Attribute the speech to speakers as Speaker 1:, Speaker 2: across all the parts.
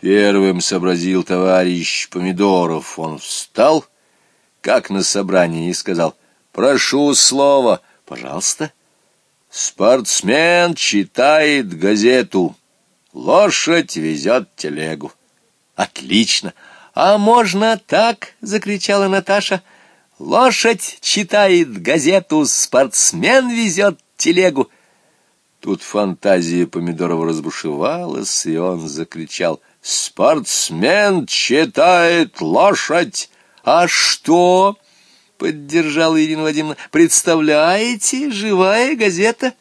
Speaker 1: Первым сообразил товарищ Помидоров. Он встал, как на собрании, и сказал, «Прошу слова, пожалуйста». Спортсмен читает газету. Лошадь везет телегу. Отлично. А можно так? Закричала Наташа. Лошадь читает газету, спортсмен везет телегу. Тут фантазия Помидорова разбушевалась, и он закричал. «Спортсмен читает лошадь! А что?» — поддержала Ирина Вадимовна. «Представляете, живая газета,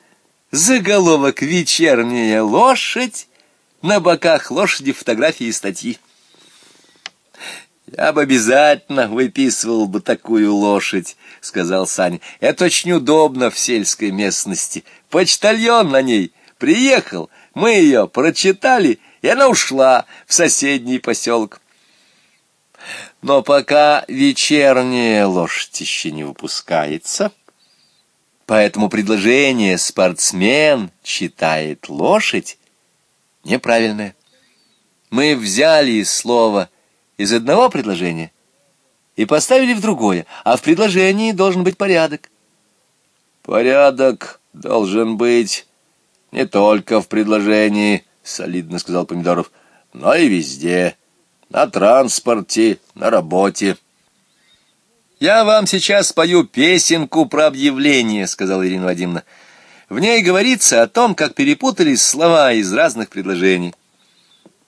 Speaker 1: заголовок «Вечерняя лошадь», на боках лошади фотографии и статьи. «Я бы обязательно выписывал бы такую лошадь», — сказал Саня. «Это очень удобно в сельской местности. Почтальон на ней приехал, мы ее прочитали, и она ушла в соседний поселок. Но пока вечерняя лошадь еще не выпускается, поэтому предложение «спортсмен читает лошадь» неправильное. Мы взяли слово из одного предложения и поставили в другое, а в предложении должен быть порядок. Порядок должен быть не только в предложении, солидно сказал Помидоров, но и везде, на транспорте, на работе. «Я вам сейчас спою песенку про объявление», — сказала Ирина Вадимовна. В ней говорится о том, как перепутались слова из разных предложений.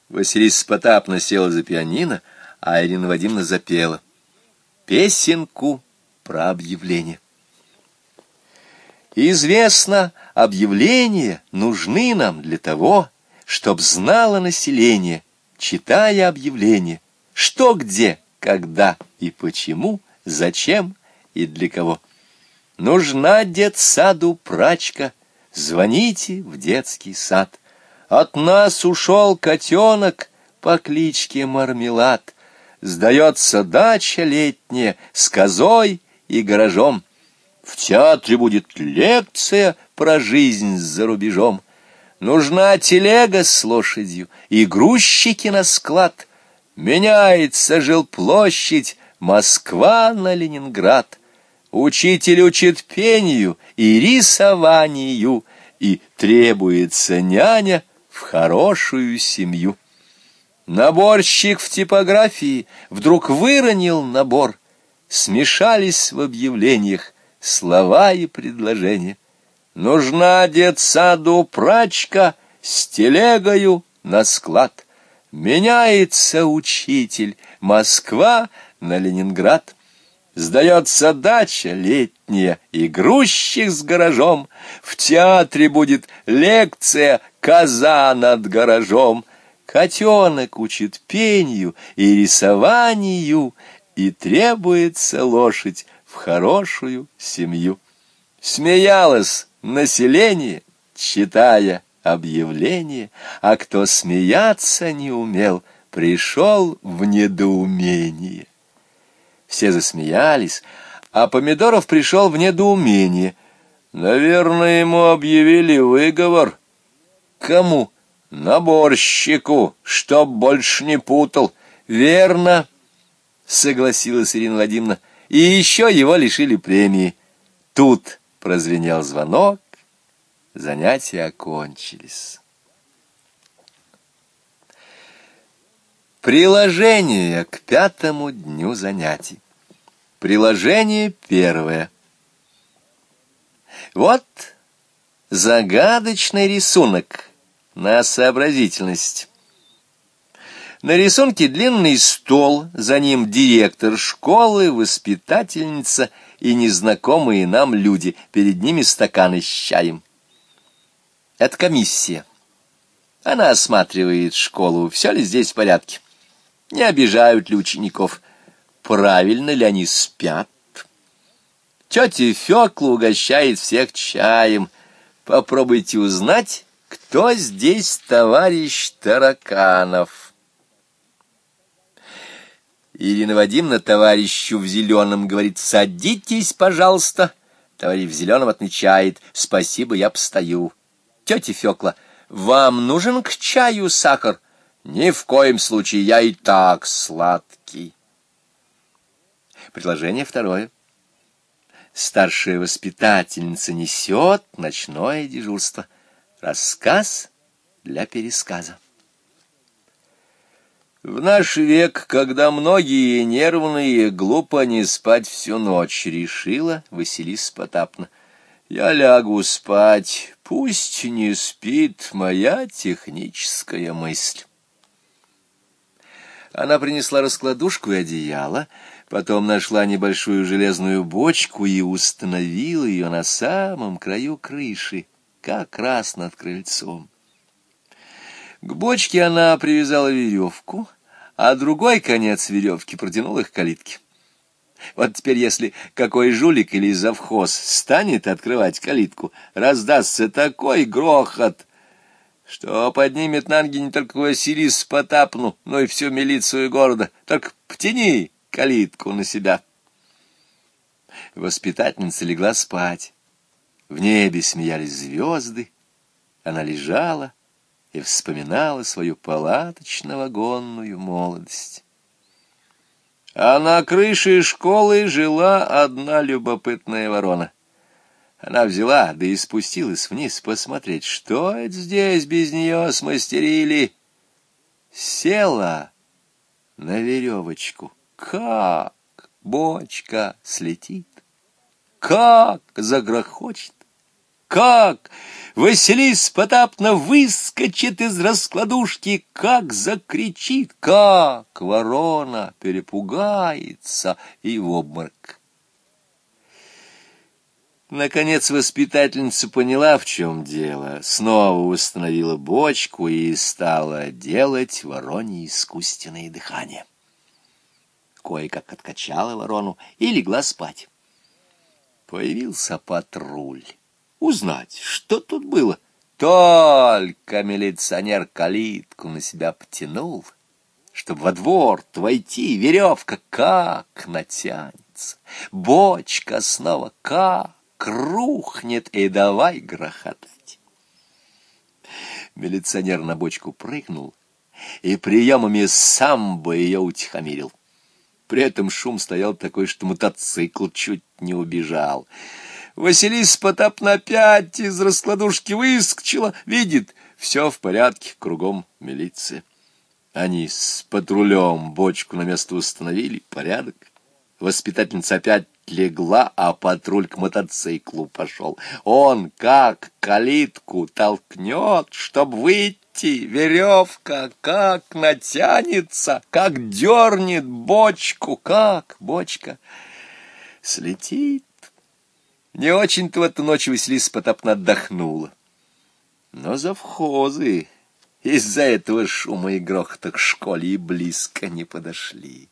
Speaker 1: Василиса Потапна села за пианино, а Ирина Вадимовна запела. Песенку про объявление. Известно, объявления нужны нам для того, чтоб знало население, читая объявления, что где, когда и почему, зачем и для кого. Нужна детсаду прачка, звоните в детский сад. От нас ушел котенок по кличке Мармелад. Сдается дача летняя с козой и гаражом. В театре будет лекция про жизнь за рубежом. Нужна телега с лошадью и грузчики на склад. Меняется жилплощадь Москва на Ленинград. Учитель учит пению и рисованию, и требуется няня в хорошую семью. Наборщик в типографии вдруг выронил набор. Смешались в объявлениях слова и предложения. Нужна детсаду прачка с телегою на склад. Меняется учитель Москва на Ленинград. Сдается дача летняя и грузчик с гаражом. В театре будет лекция «Коза над гаражом». Котенок учит пению и рисованию, и требуется лошадь в хорошую семью. Смеялось население, читая объявление, а кто смеяться не умел, пришел в недоумение. Все засмеялись, а Помидоров пришел в недоумение. Наверное, ему объявили выговор. Кому? Наборщику, чтоб больше не путал. Верно, согласилась Ирина Владимировна. И еще его лишили премии. Тут прозвенел звонок, занятия окончились. Приложение к пятому дню занятий. Приложение первое. Вот загадочный рисунок на сообразительность. На рисунке длинный стол, за ним директор школы, воспитательница и незнакомые нам люди, перед ними стаканы с чаем. Это комиссия. Она осматривает школу, все ли здесь в порядке не обижают ли учеников, правильно ли они спят. Тетя Фёкла угощает всех чаем. Попробуйте узнать, кто здесь товарищ Тараканов. Ирина Вадимовна товарищу в зеленом говорит «Садитесь, пожалуйста». Товарищ в зеленом отмечает «Спасибо, я постою». Тетя Фёкла «Вам нужен к чаю сахар?» Ни в коем случае я и так сладкий.
Speaker 2: Предложение второе. Старшая воспитательница несет ночное дежурство. Рассказ для пересказа.
Speaker 1: В наш век, когда многие нервные, глупо не спать всю ночь, решила Василиса Потапна. Я лягу спать, пусть не спит моя техническая мысль. Она принесла раскладушку и одеяло, потом нашла небольшую железную бочку и установила ее на самом краю крыши, как раз над крыльцом. К бочке она привязала веревку, а другой конец веревки протянул их к калитке. Вот теперь, если какой жулик или завхоз станет открывать калитку, раздастся такой грохот, что поднимет на ноги не только Василис Потапну, но и всю милицию города. Так птяни калитку на себя. Воспитательница легла спать. В небе смеялись звезды. Она лежала и вспоминала свою палаточно-вагонную молодость. А на крыше школы жила одна любопытная ворона. Она взяла, да и спустилась вниз посмотреть, что это здесь без нее смастерили. Села на веревочку. Как бочка слетит, как загрохочет. Как Василис Потапна выскочит из раскладушки, как закричит, как ворона перепугается и в обморок. Наконец воспитательница поняла, в чем дело, снова установила бочку и стала делать вороне искусственное дыхание. Кое-как откачала ворону и легла спать. Появился патруль узнать, что тут было. Только милиционер калитку на себя потянул, чтобы во двор войти, веревка как натянется, бочка снова как рухнет, и давай грохотать. Милиционер на бочку прыгнул и приемами сам бы ее утихомирил. При этом шум стоял такой, что мотоцикл чуть не убежал. Василиса Потапна опять из раскладушки выскочила, видит, все в порядке, кругом милиция. Они с патрулем бочку на место установили, порядок. Воспитательница опять легла, а патруль к мотоциклу пошел. Он как калитку толкнет, чтоб выйти, веревка как натянется, как дернет бочку, как бочка слетит. Не очень-то в эту ночь Василиса Потапна отдохнула. Но завхозы из-за этого шума и грохота к школе и близко не подошли.